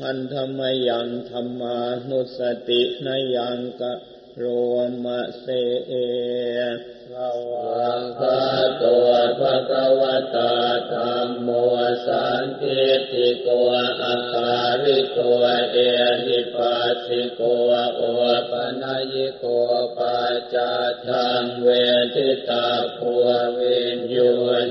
พันธมยังธรรมานุสตินยังกะโรมะเสเอสวาคาตัวภะคะวะตาธรรมโมสันติติโกอาคาริโกเอหิปัสสิโกโอปนัยโกปัจจทังเวทิตาภูวินยุน